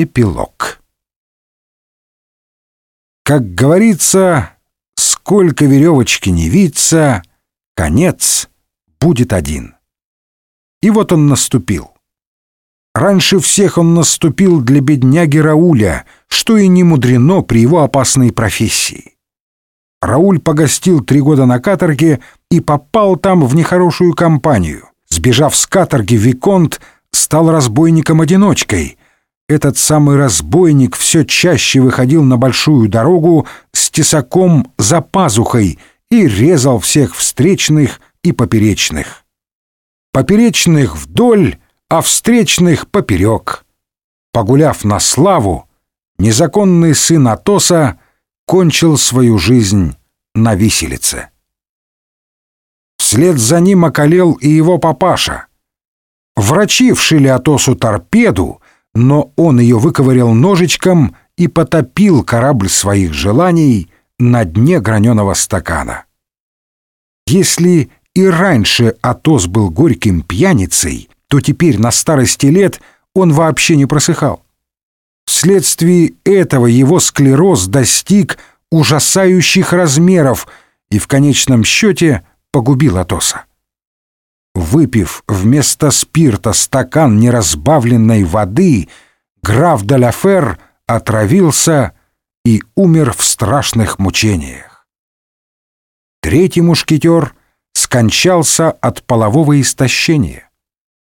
Эпилог Как говорится, сколько веревочки не виться, конец будет один. И вот он наступил. Раньше всех он наступил для бедняги Рауля, что и не мудрено при его опасной профессии. Рауль погостил три года на каторге и попал там в нехорошую компанию. Сбежав с каторги, Виконт стал разбойником-одиночкой. Этот самый разбойник все чаще выходил на большую дорогу с тесаком за пазухой и резал всех встречных и поперечных. Поперечных вдоль, а встречных поперек. Погуляв на славу, незаконный сын Атоса кончил свою жизнь на виселице. Вслед за ним околел и его папаша. Врачи вшили Атосу торпеду, но он ее выковырял ножичком и потопил корабль своих желаний на дне граненого стакана. Если и раньше Атос был горьким пьяницей, то теперь на старости лет он вообще не просыхал. Вследствие этого его склероз достиг ужасающих размеров и в конечном счете погубил Атоса. Выпив вместо спирта стакан неразбавленной воды, граф Даляфер отравился и умер в страшных мучениях. Третий мушкетер скончался от полового истощения.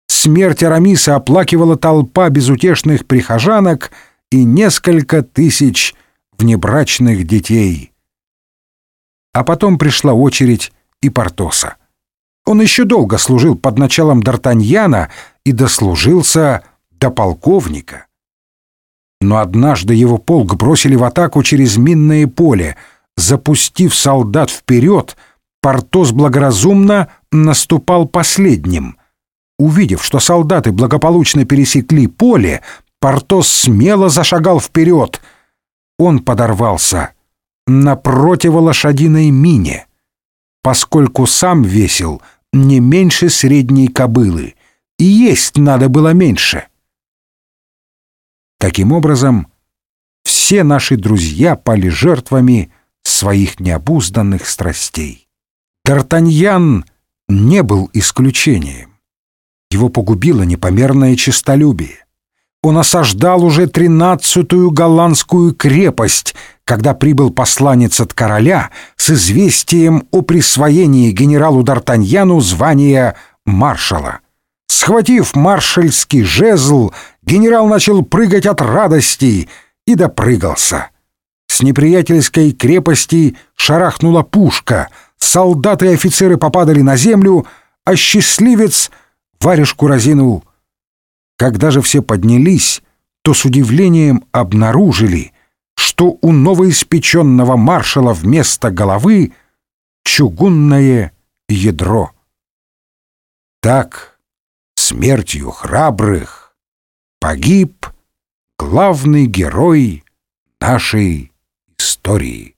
Смерть Арамиса оплакивала толпа безутешных прихожанок и несколько тысяч внебрачных детей. А потом пришла очередь и Портоса. Он еще долго служил под началом Д'Артаньяна и дослужился до полковника. Но однажды его полк бросили в атаку через минное поле. Запустив солдат вперед, Портос благоразумно наступал последним — Увидев, что солдаты благополучно пересекли поле, Портос смело зашагал вперед. Он подорвался на противолошадиной мине, поскольку сам весил не меньше средней кобылы, и есть надо было меньше. Таким образом, все наши друзья пали жертвами своих необузданных страстей. Д'Артаньян не был исключением. Его погубило непомерное честолюбие. Он осаждал уже тринадцатую голландскую крепость, когда прибыл посланец от короля с известием о присвоении генералу Д'Артаньяну звания маршала. Схватив маршальский жезл, генерал начал прыгать от радости и допрыгался. С неприятельской крепости шарахнула пушка, солдаты и офицеры попадали на землю, а счастливец — варежку разинул. Когда же все поднялись, то с удивлением обнаружили, что у новоиспеченного маршала вместо головы чугунное ядро. Так, смертью храбрых, погиб главный герой нашей истории.